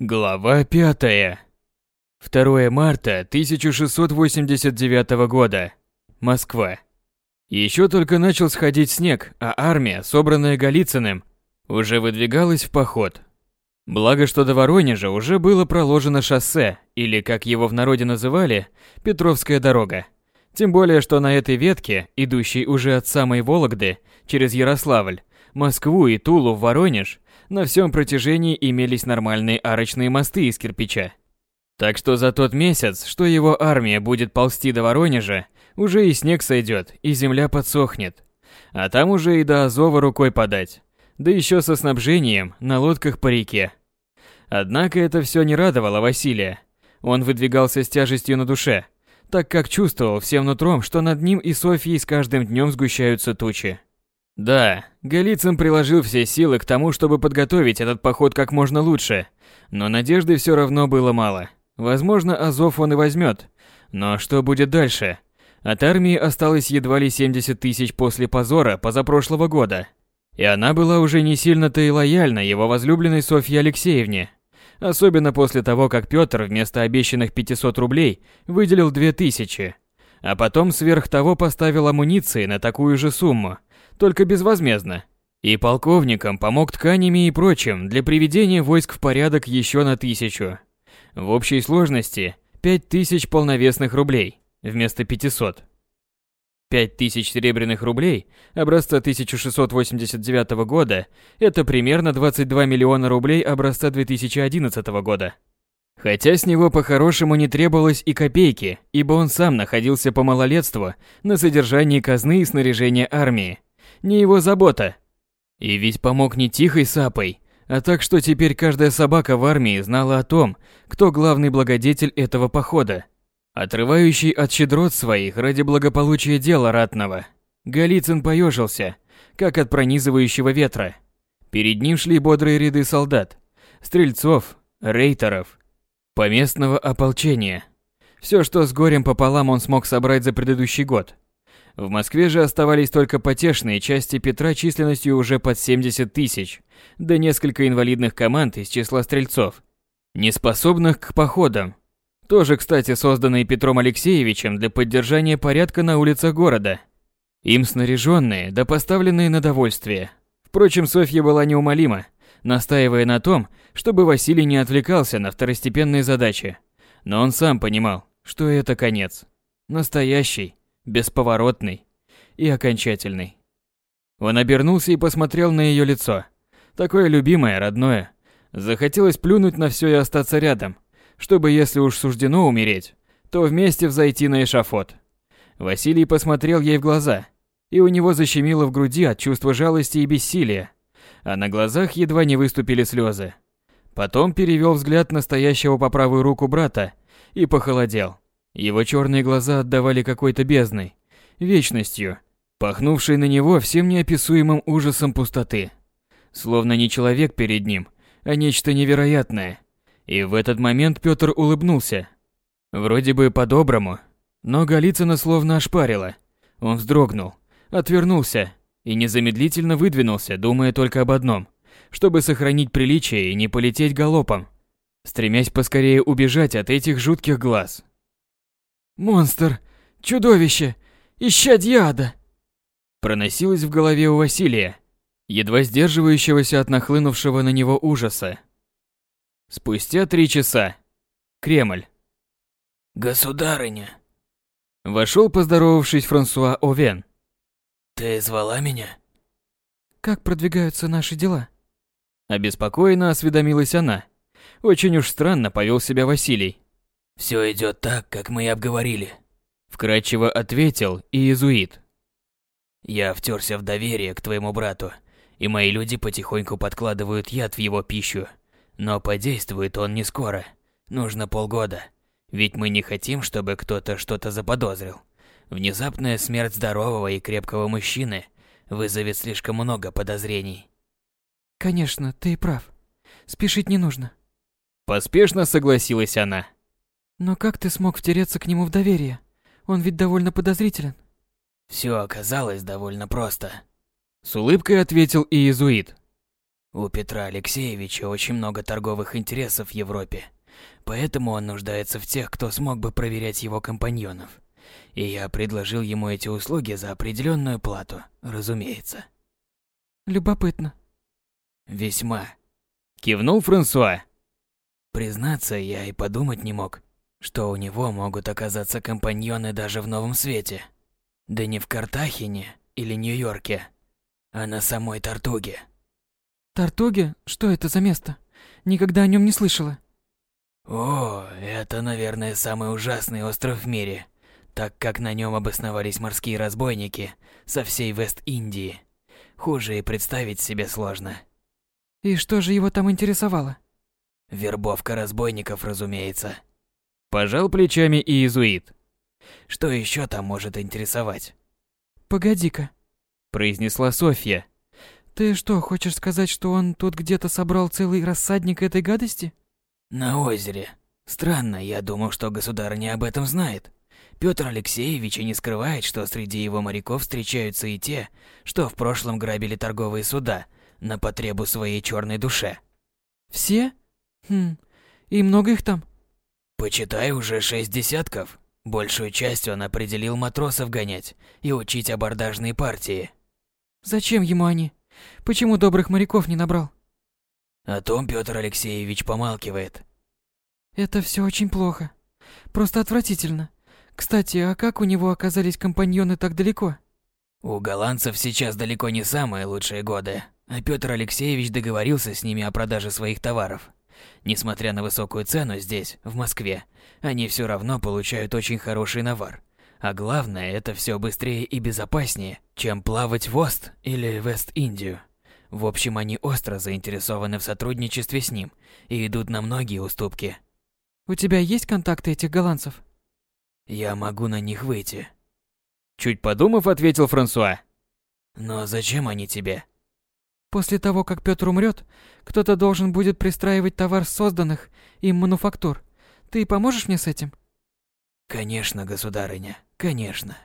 Глава пятая. 2 марта 1689 года. Москва. Еще только начал сходить снег, а армия, собранная Голицыным, уже выдвигалась в поход. Благо, что до Воронежа уже было проложено шоссе, или, как его в народе называли, Петровская дорога. Тем более, что на этой ветке, идущей уже от самой Вологды, через Ярославль, Москву и Тулу в Воронеж, на всем протяжении имелись нормальные арочные мосты из кирпича. Так что за тот месяц, что его армия будет ползти до Воронежа, уже и снег сойдет, и земля подсохнет. А там уже и до Азова рукой подать. Да еще со снабжением на лодках по реке. Однако это все не радовало Василия. Он выдвигался с тяжестью на душе, так как чувствовал всем нутром, что над ним и Софьей с каждым днем сгущаются тучи. Да, Голицын приложил все силы к тому, чтобы подготовить этот поход как можно лучше, но надежды все равно было мало. Возможно, Азов он и возьмет, но что будет дальше? От армии осталось едва ли 70 тысяч после позора позапрошлого года. И она была уже не сильно-то и лояльна его возлюбленной Софье Алексеевне. Особенно после того, как Петр вместо обещанных 500 рублей выделил 2000, а потом сверх того поставил амуниции на такую же сумму, только безвозмездно. И полковникам помог тканями и прочим для приведения войск в порядок еще на тысячу. В общей сложности 5000 полновесных рублей вместо 500. 5000 серебряных рублей образца 1689 года – это примерно 22 миллиона рублей образца 2011 года. Хотя с него по-хорошему не требовалось и копейки, ибо он сам находился по малолетству на содержании казны и снаряжения армии. Не его забота. И ведь помог не тихой сапой, а так что теперь каждая собака в армии знала о том, кто главный благодетель этого похода. Отрывающий от щедрот своих ради благополучия дела ратного. Голицын поежился, как от пронизывающего ветра. Перед ним шли бодрые ряды солдат, стрельцов, рейтеров, поместного ополчения. Все, что с горем пополам он смог собрать за предыдущий год. В Москве же оставались только потешные части Петра численностью уже под 70 тысяч, да несколько инвалидных команд из числа стрельцов, неспособных к походам. Тоже, кстати, созданные Петром Алексеевичем для поддержания порядка на улицах города. Им снаряженные, да поставленные на довольствие. Впрочем, Софья была неумолима, настаивая на том, чтобы Василий не отвлекался на второстепенные задачи. Но он сам понимал, что это конец. Настоящий, бесповоротный и окончательный. Он обернулся и посмотрел на ее лицо. Такое любимое, родное. Захотелось плюнуть на все и остаться рядом, чтобы, если уж суждено умереть, то вместе взойти на эшафот. Василий посмотрел ей в глаза, и у него защемило в груди от чувства жалости и бессилия, а на глазах едва не выступили слезы. Потом перевел взгляд на стоящего по правую руку брата и похолодел. Его черные глаза отдавали какой-то бездной, вечностью, пахнувшей на него всем неописуемым ужасом пустоты. Словно не человек перед ним, а нечто невероятное. И в этот момент Петр улыбнулся. Вроде бы по-доброму, но Голицына словно ошпарило. Он вздрогнул, отвернулся и незамедлительно выдвинулся, думая только об одном, чтобы сохранить приличие и не полететь галопом, стремясь поскорее убежать от этих жутких глаз. «Монстр! Чудовище! Исчадье ада!» Проносилось в голове у Василия, едва сдерживающегося от нахлынувшего на него ужаса. Спустя три часа. Кремль. «Государыня!» Вошел, поздоровавшись, Франсуа Овен. «Ты звала меня?» «Как продвигаются наши дела?» Обеспокоенно осведомилась она. Очень уж странно повел себя Василий. Все идет так, как мы и обговорили. Вкратчиво ответил иезуит. Я втерся в доверие к твоему брату, и мои люди потихоньку подкладывают яд в его пищу. Но подействует он не скоро. Нужно полгода. Ведь мы не хотим, чтобы кто-то что-то заподозрил. Внезапная смерть здорового и крепкого мужчины вызовет слишком много подозрений. Конечно, ты прав. Спешить не нужно. Поспешно согласилась она. Но как ты смог втереться к нему в доверие? Он ведь довольно подозрителен. Все оказалось довольно просто. С улыбкой ответил иезуит. У Петра Алексеевича очень много торговых интересов в Европе, поэтому он нуждается в тех, кто смог бы проверять его компаньонов. И я предложил ему эти услуги за определенную плату, разумеется. Любопытно. Весьма. Кивнул Франсуа. Признаться, я и подумать не мог, что у него могут оказаться компаньоны даже в Новом Свете. Да не в Картахене или Нью-Йорке, а на самой Тартуге. Тартуге? Что это за место? Никогда о нем не слышала. О, это, наверное, самый ужасный остров в мире, так как на нем обосновались морские разбойники со всей Вест-Индии. Хуже и представить себе сложно. И что же его там интересовало? Вербовка разбойников, разумеется. Пожал плечами и иезуит. Что еще там может интересовать? Погоди-ка, Произнесла Софья. ты что, хочешь сказать, что он тут где-то собрал целый рассадник этой гадости? На озере. Странно, я думал, что государыня об этом знает. Петр Алексеевич и не скрывает, что среди его моряков встречаются и те, что в прошлом грабили торговые суда на потребу своей черной душе. Все? Хм, и много их там? Почитай уже шесть десятков. Большую часть он определил матросов гонять и учить абордажные партии. Зачем ему они? Почему добрых моряков не набрал? О том Петр Алексеевич помалкивает. Это все очень плохо. Просто отвратительно. Кстати, а как у него оказались компаньоны так далеко? У голландцев сейчас далеко не самые лучшие годы, а Петр Алексеевич договорился с ними о продаже своих товаров. Несмотря на высокую цену здесь, в Москве, они все равно получают очень хороший навар. А главное, это все быстрее и безопаснее, чем плавать в Ост или Вест-Индию. В общем, они остро заинтересованы в сотрудничестве с ним и идут на многие уступки. У тебя есть контакты этих голландцев? Я могу на них выйти. Чуть подумав, ответил Франсуа. Но зачем они тебе? После того, как Петр умрет, кто-то должен будет пристраивать товар созданных им мануфактур. Ты поможешь мне с этим? Конечно, государыня, конечно.